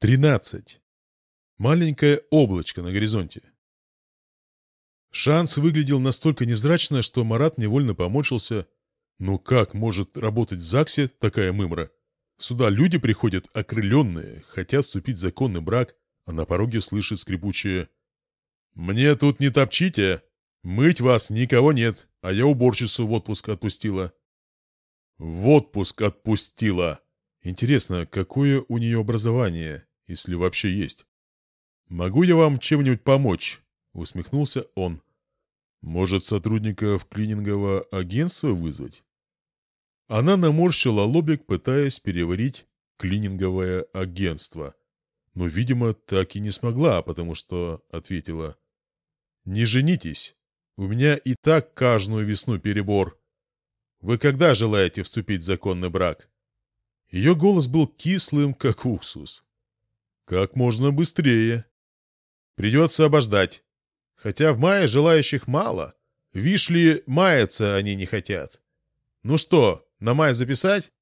13. Маленькое облачко на горизонте. Шанс выглядел настолько невзрачно, что Марат невольно помочился. Ну как может работать в ЗАГСе такая мымра? Сюда люди приходят окрыленные, хотят вступить в законный брак, а на пороге слышит скрипучее «Мне тут не топчите! Мыть вас никого нет, а я уборщицу в отпуск отпустила». «В отпуск отпустила!» Интересно, какое у нее образование? Если вообще есть. «Могу я вам чем-нибудь помочь?» — усмехнулся он. «Может, сотрудников клинингового агентства вызвать?» Она наморщила лобик, пытаясь переварить клининговое агентство. Но, видимо, так и не смогла, потому что ответила. «Не женитесь. У меня и так каждую весну перебор. Вы когда желаете вступить в законный брак?» Ее голос был кислым, как уксус. Как можно быстрее. Придется обождать. Хотя в мае желающих мало. Вишь ли, маяться они не хотят. Ну что, на май записать?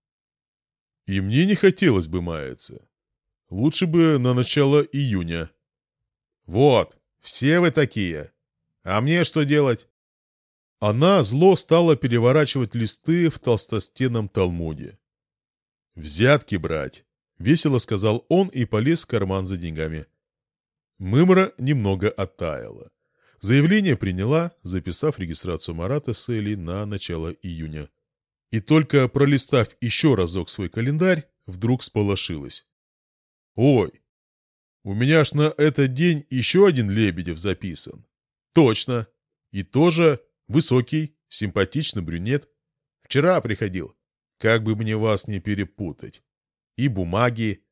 И мне не хотелось бы маяться. Лучше бы на начало июня. Вот, все вы такие. А мне что делать? Она зло стала переворачивать листы в толстостенном талмуде. Взятки брать. — весело сказал он и полез в карман за деньгами. Мымра немного оттаяла. Заявление приняла, записав регистрацию Марата с на начало июня. И только пролистав еще разок свой календарь, вдруг сполошилась. «Ой, у меня ж на этот день еще один Лебедев записан. Точно. И тоже высокий, симпатичный брюнет. Вчера приходил. Как бы мне вас не перепутать и бумаги.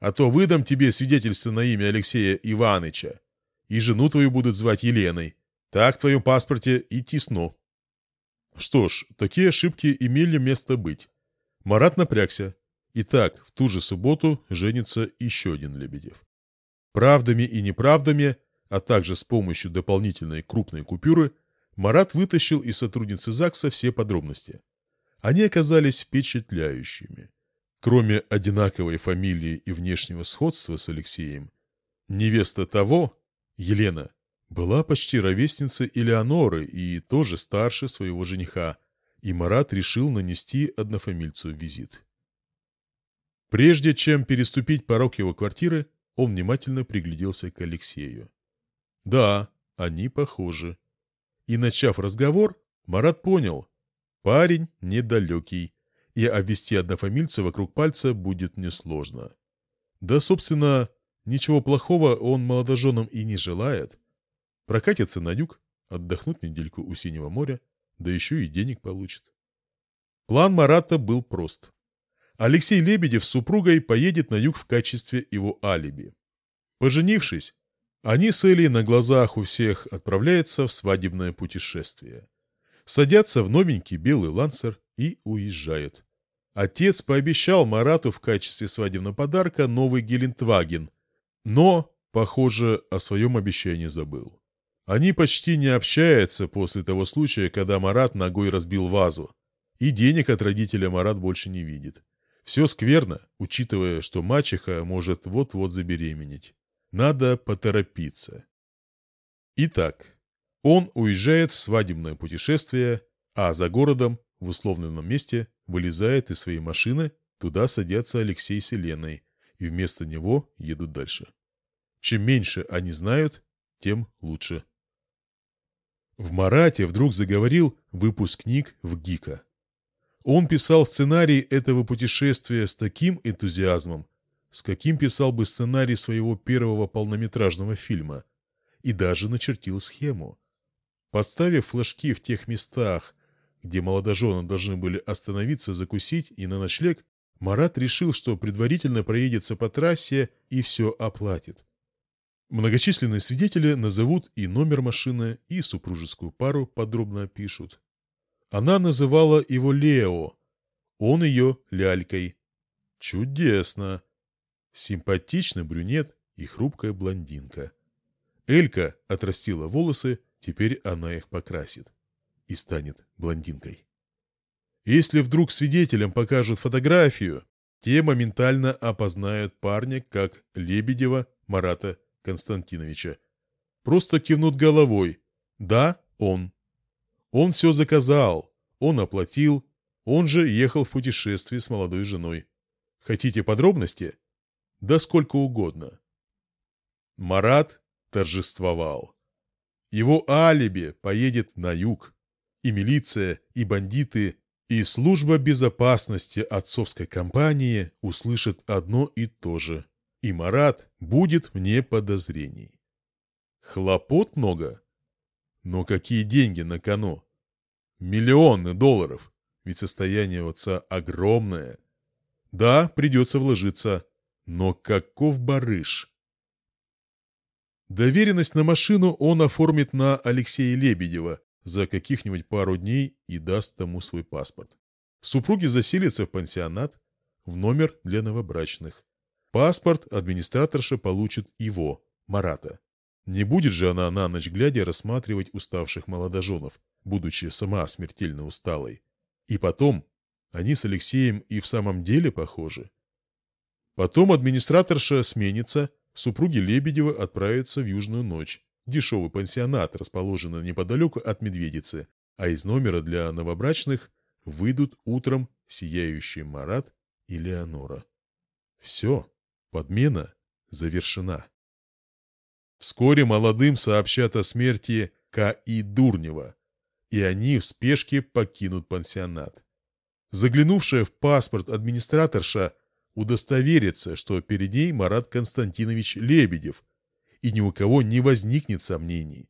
А то выдам тебе свидетельство на имя Алексея Иваныча, и жену твою будут звать Еленой. Так в твоем паспорте и тисно. Что ж, такие ошибки имели место быть. Марат напрягся. Итак, в ту же субботу женится еще один Лебедев. Правдами и неправдами, а также с помощью дополнительной крупной купюры, Марат вытащил из сотрудницы ЗАГСа все подробности. Они оказались впечатляющими. Кроме одинаковой фамилии и внешнего сходства с Алексеем, невеста того, Елена, была почти ровесницей Элеоноры и тоже старше своего жениха, и Марат решил нанести однофамильцу визит. Прежде чем переступить порог его квартиры, он внимательно пригляделся к Алексею. Да, они похожи. И, начав разговор, Марат понял, парень недалекий, и обвести однофамильца вокруг пальца будет несложно. Да, собственно, ничего плохого он молодоженам и не желает. Прокатится на юг, отдохнуть недельку у Синего моря, да еще и денег получит. План Марата был прост. Алексей Лебедев с супругой поедет на юг в качестве его алиби. Поженившись, они с Элей на глазах у всех отправляются в свадебное путешествие. Садятся в новенький белый лансер и уезжает. Отец пообещал Марату в качестве свадебного подарка новый Гелендваген, но, похоже, о своем обещании забыл. Они почти не общаются после того случая, когда Марат ногой разбил вазу, и денег от родителя Марат больше не видит. Все скверно, учитывая, что мачеха может вот-вот забеременеть. Надо поторопиться. Итак, он уезжает в свадебное путешествие, а за городом в условленном месте вылезает из своей машины, туда садятся Алексей с Еленой, и вместо него едут дальше. Чем меньше они знают, тем лучше. В Марате вдруг заговорил выпускник в ГИКа. Он писал сценарий этого путешествия с таким энтузиазмом, с каким писал бы сценарий своего первого полнометражного фильма, и даже начертил схему. Поставив флажки в тех местах, где молодожены должны были остановиться, закусить и на ночлег, Марат решил, что предварительно проедется по трассе и все оплатит. Многочисленные свидетели назовут и номер машины, и супружескую пару подробно опишут. Она называла его Лео, он ее Лялькой. Чудесно! Симпатичный брюнет и хрупкая блондинка. Элька отрастила волосы, теперь она их покрасит и станет блондинкой. Если вдруг свидетелям покажут фотографию, те моментально опознают парня как Лебедева Марата Константиновича. Просто кивнут головой. Да, он. Он все заказал, он оплатил, он же ехал в путешествие с молодой женой. Хотите подробности? Да сколько угодно. Марат торжествовал. Его алиби поедет на юг. И милиция, и бандиты, и служба безопасности отцовской компании услышат одно и то же. И Марат будет вне подозрений. Хлопот много. Но какие деньги на кону? Миллионы долларов. Ведь состояние отца огромное. Да, придется вложиться. Но каков барыш? Доверенность на машину он оформит на Алексея Лебедева за каких-нибудь пару дней и даст тому свой паспорт. Супруги заселятся в пансионат, в номер для новобрачных. Паспорт администраторша получит его, Марата. Не будет же она на ночь глядя рассматривать уставших молодоженов, будучи сама смертельно усталой. И потом, они с Алексеем и в самом деле похожи. Потом администраторша сменится, супруги Лебедева отправятся в Южную ночь, дешевый пансионат, расположенный неподалеку от Медведицы, а из номера для новобрачных выйдут утром сияющий Марат и Леонора. Все, подмена завершена. Вскоре молодым сообщат о смерти К.И. Дурнева, и они в спешке покинут пансионат. Заглянувшая в паспорт администраторша удостоверится, что перед ней Марат Константинович Лебедев, и ни у кого не возникнет сомнений.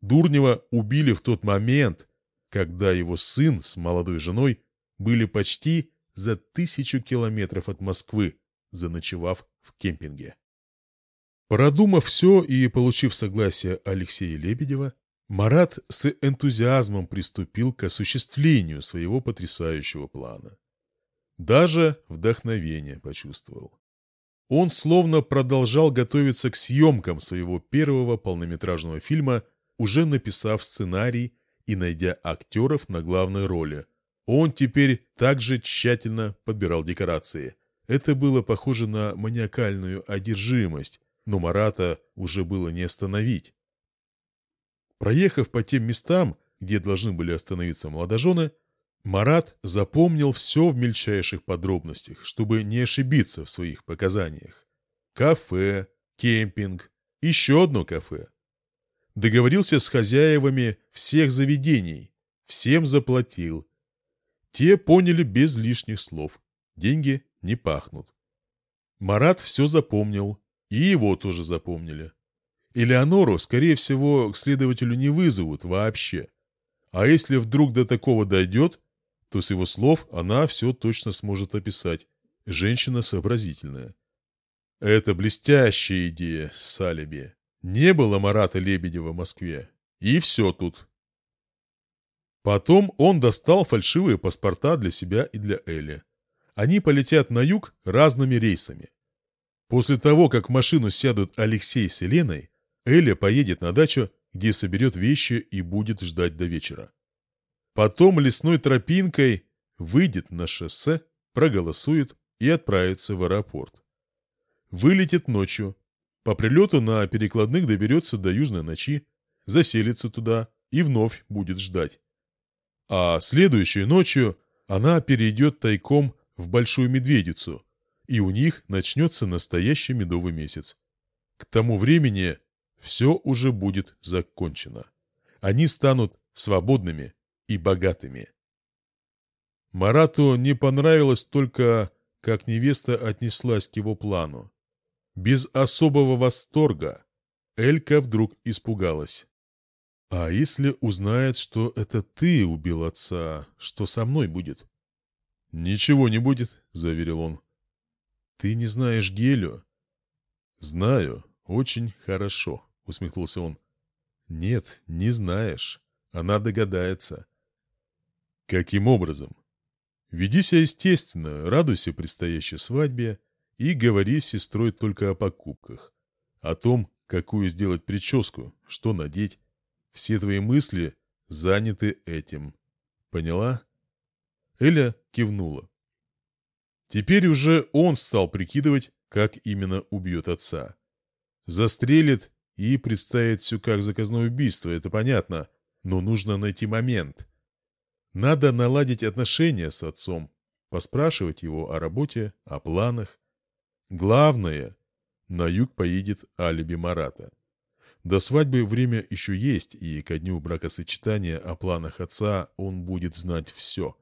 Дурнева убили в тот момент, когда его сын с молодой женой были почти за тысячу километров от Москвы, заночевав в кемпинге. Продумав все и получив согласие Алексея Лебедева, Марат с энтузиазмом приступил к осуществлению своего потрясающего плана. Даже вдохновение почувствовал. Он словно продолжал готовиться к съемкам своего первого полнометражного фильма, уже написав сценарий и найдя актеров на главной роли. Он теперь также тщательно подбирал декорации. Это было похоже на маниакальную одержимость, но Марата уже было не остановить. Проехав по тем местам, где должны были остановиться молодожены, Марат запомнил все в мельчайших подробностях, чтобы не ошибиться в своих показаниях. Кафе, кемпинг, еще одно кафе. Договорился с хозяевами всех заведений, всем заплатил. Те поняли без лишних слов, деньги не пахнут. Марат все запомнил, и его тоже запомнили. Элеонору, скорее всего, к следователю не вызовут вообще. А если вдруг до такого дойдет, то с его слов она все точно сможет описать. Женщина сообразительная. Это блестящая идея, Салиби. Не было Марата Лебедева в Москве. И все тут. Потом он достал фальшивые паспорта для себя и для Элли. Они полетят на юг разными рейсами. После того, как в машину сядут Алексей с Еленой, Эля поедет на дачу, где соберет вещи и будет ждать до вечера. Потом лесной тропинкой выйдет на шоссе, проголосует и отправится в аэропорт. Вылетит ночью. По прилету на перекладных доберется до Южной ночи, заселится туда и вновь будет ждать. А следующей ночью она перейдет тайком в Большую Медведицу, и у них начнется настоящий медовый месяц. К тому времени все уже будет закончено. Они станут свободными и богатыми. Марату не понравилось только, как невеста отнеслась к его плану. Без особого восторга Элька вдруг испугалась. «А если узнает, что это ты убил отца, что со мной будет?» «Ничего не будет», — заверил он. «Ты не знаешь Гелю?» «Знаю, очень хорошо», — усмехнулся он. «Нет, не знаешь. Она догадается». «Каким образом?» «Веди себя естественно, радуйся предстоящей свадьбе и говори с сестрой только о покупках. О том, какую сделать прическу, что надеть. Все твои мысли заняты этим. Поняла?» Эля кивнула. Теперь уже он стал прикидывать, как именно убьет отца. Застрелит и представит все как заказное убийство, это понятно, но нужно найти момент. Надо наладить отношения с отцом, поспрашивать его о работе, о планах. Главное, на юг поедет алиби Марата. До свадьбы время еще есть, и ко дню бракосочетания о планах отца он будет знать все.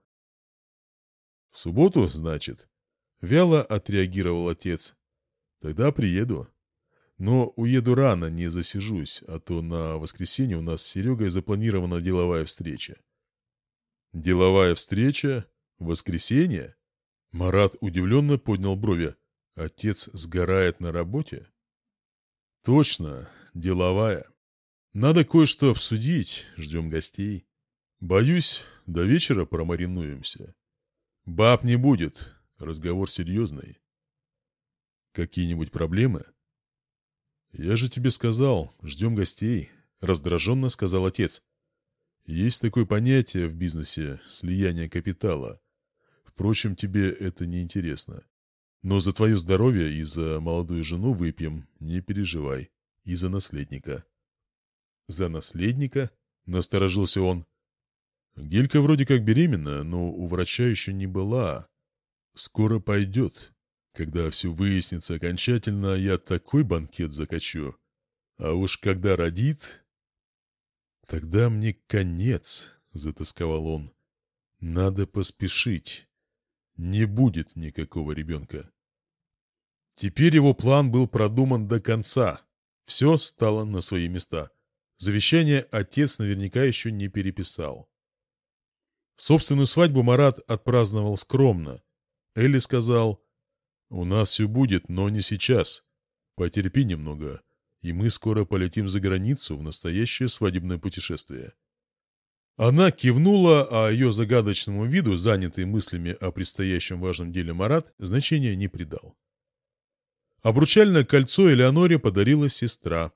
«В субботу, значит?» — вяло отреагировал отец. «Тогда приеду. Но уеду рано, не засижусь, а то на воскресенье у нас с Серегой запланирована деловая встреча». «Деловая встреча? Воскресенье?» Марат удивленно поднял брови. «Отец сгорает на работе?» «Точно, деловая. Надо кое-что обсудить, ждем гостей. Боюсь, до вечера промаринуемся. Баб не будет, разговор серьезный. Какие-нибудь проблемы? Я же тебе сказал, ждем гостей, раздраженно сказал отец. Есть такое понятие в бизнесе – слияние капитала. Впрочем, тебе это не интересно. Но за твое здоровье и за молодую жену выпьем, не переживай и за наследника. «За наследника?» — насторожился он. «Гелька вроде как беременна, но у врача еще не была. Скоро пойдет. Когда все выяснится окончательно, я такой банкет закачу. А уж когда родит...» «Тогда мне конец», — затасковал он. «Надо поспешить. Не будет никакого ребенка». Теперь его план был продуман до конца. Все стало на свои места. Завещание отец наверняка еще не переписал. Собственную свадьбу Марат отпраздновал скромно. Элли сказал, «У нас все будет, но не сейчас. Потерпи немного, и мы скоро полетим за границу в настоящее свадебное путешествие». Она кивнула, а ее загадочному виду, занятый мыслями о предстоящем важном деле Марат, значения не придал. Обручальное кольцо Элеоноре подарила сестра.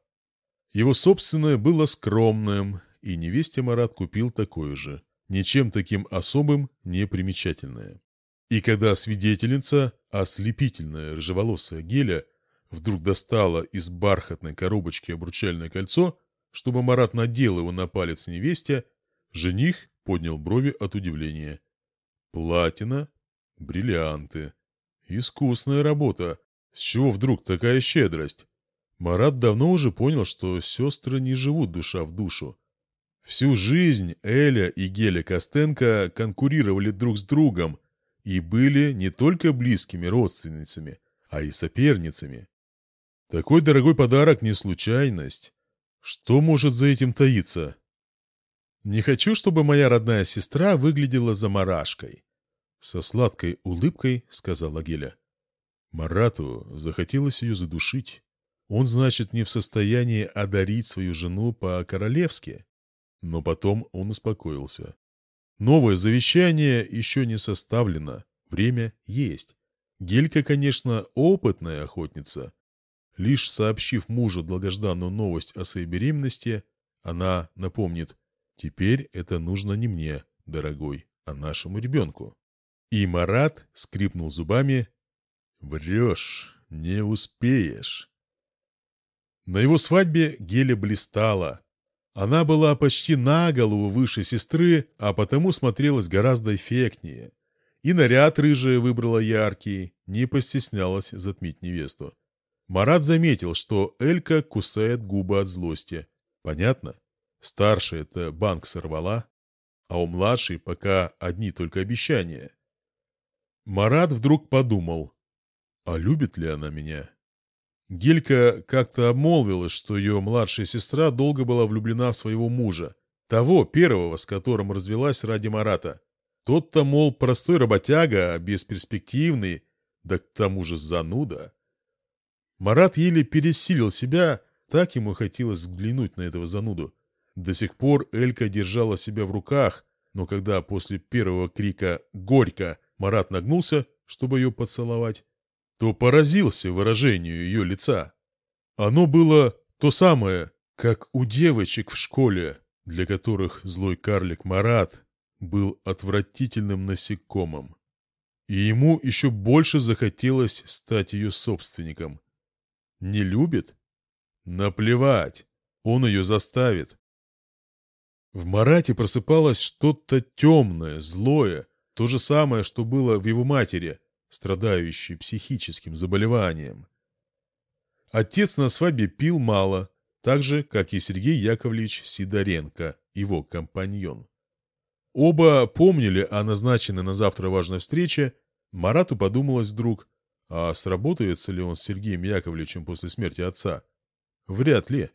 Его собственное было скромным, и невесте Марат купил такое же, ничем таким особым не примечательное. И когда свидетельница, ослепительная рыжеволосая Геля, вдруг достала из бархатной коробочки обручальное кольцо, чтобы Марат надел его на палец невесте, жених поднял брови от удивления. Платина, бриллианты. Искусная работа, с чего вдруг такая щедрость? Марат давно уже понял, что сестры не живут душа в душу. Всю жизнь Эля и Геля Костенко конкурировали друг с другом и были не только близкими родственницами, а и соперницами. Такой дорогой подарок не случайность. Что может за этим таиться? Не хочу, чтобы моя родная сестра выглядела заморашкой. Со сладкой улыбкой сказала Геля. Марату захотелось ее задушить. Он, значит, не в состоянии одарить свою жену по-королевски. Но потом он успокоился. Новое завещание еще не составлено, время есть. Гелька, конечно, опытная охотница. Лишь сообщив мужу долгожданную новость о своей беременности, она напомнит, теперь это нужно не мне, дорогой, а нашему ребенку. И Марат скрипнул зубами Врешь, не успеешь. На его свадьбе Геля блистала. Она была почти на голову выше сестры, а потому смотрелась гораздо эффектнее. И наряд рыжая выбрала яркий, не постеснялась затмить невесту. Марат заметил, что Элька кусает губы от злости. Понятно? Старшая это банк сорвала, а у младшей пока одни только обещания. Марат вдруг подумал, а любит ли она меня? Гелька как-то обмолвилась, что ее младшая сестра долго была влюблена в своего мужа, того первого, с которым развелась ради Марата. Тот-то, мол, простой работяга, бесперспективный, да к тому же зануда. Марат еле пересилил себя, так ему хотелось взглянуть на этого зануду. До сих пор Элька держала себя в руках, но когда после первого крика «Горько!» Марат нагнулся, чтобы ее поцеловать, то поразился выражению ее лица. Оно было то самое, как у девочек в школе, для которых злой карлик Марат был отвратительным насекомым. И ему еще больше захотелось стать ее собственником. Не любит? Наплевать, он ее заставит. В Марате просыпалось что-то темное, злое, то же самое, что было в его матери, страдающей психическим заболеванием. Отец на свадьбе пил мало, так же, как и Сергей Яковлевич Сидоренко, его компаньон. Оба помнили о назначенной на завтра важной встрече. Марату подумалось вдруг, а сработается ли он с Сергеем Яковлевичем после смерти отца? Вряд ли.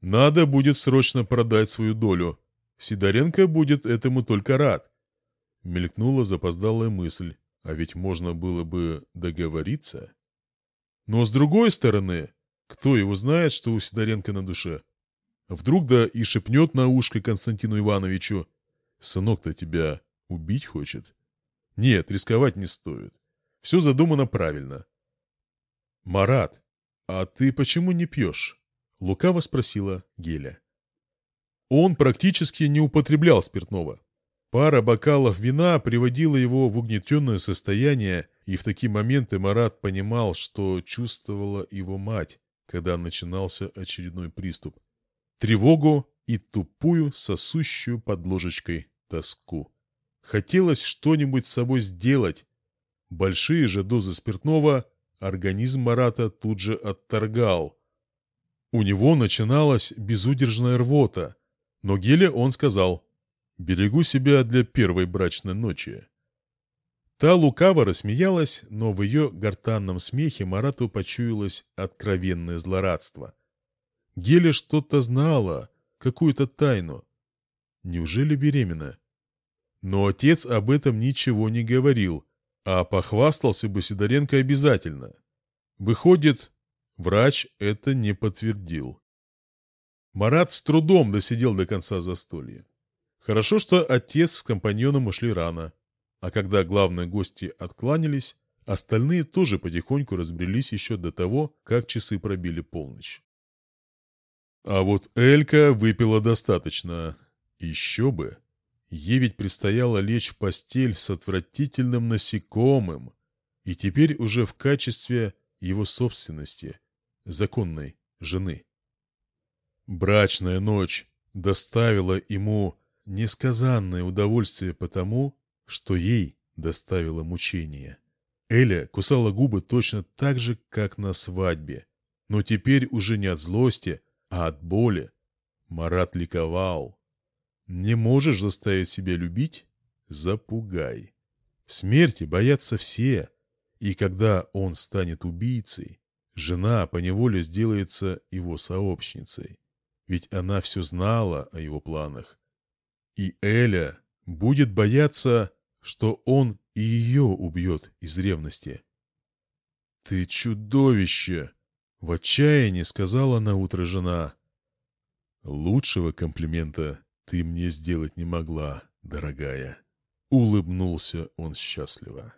Надо будет срочно продать свою долю. Сидоренко будет этому только рад. Мелькнула запоздалая мысль, а ведь можно было бы договориться. Но с другой стороны, кто его знает, что у Сидоренко на душе? Вдруг да и шепнет на ушко Константину Ивановичу. Сынок-то тебя убить хочет. Нет, рисковать не стоит. Все задумано правильно. Марат, а ты почему не пьешь? Лукаво спросила Геля. Он практически не употреблял спиртного. Пара бокалов вина приводила его в угнетенное состояние, и в такие моменты Марат понимал, что чувствовала его мать, когда начинался очередной приступ. Тревогу и тупую, сосущую под ложечкой тоску. Хотелось что-нибудь с собой сделать. Большие же дозы спиртного организм Марата тут же отторгал. У него начиналась безудержная рвота, но Геле он сказал Берегу себя для первой брачной ночи. Та лукаво рассмеялась, но в ее гортанном смехе Марату почуялось откровенное злорадство. Геля что-то знала, какую-то тайну. Неужели беременна? Но отец об этом ничего не говорил, а похвастался бы Сидоренко обязательно. Выходит, врач это не подтвердил. Марат с трудом досидел до конца застолья. Хорошо, что отец с компаньоном ушли рано. А когда главные гости откланялись, остальные тоже потихоньку разбрелись еще до того, как часы пробили полночь. А вот Элька выпила достаточно. Еще бы. Ей ведь предстояло лечь в постель с отвратительным насекомым, и теперь уже в качестве его собственности, законной жены. Брачная ночь доставила ему несказанное удовольствие потому, что ей доставило мучение. Эля кусала губы точно так же, как на свадьбе. Но теперь уже не от злости, а от боли. Марат ликовал. Не можешь заставить себя любить? Запугай. Смерти боятся все. И когда он станет убийцей, жена поневоле сделается его сообщницей. Ведь она все знала о его планах и Эля будет бояться, что он и ее убьет из ревности. «Ты чудовище!» — в отчаянии сказала на утро жена. «Лучшего комплимента ты мне сделать не могла, дорогая». Улыбнулся он счастливо.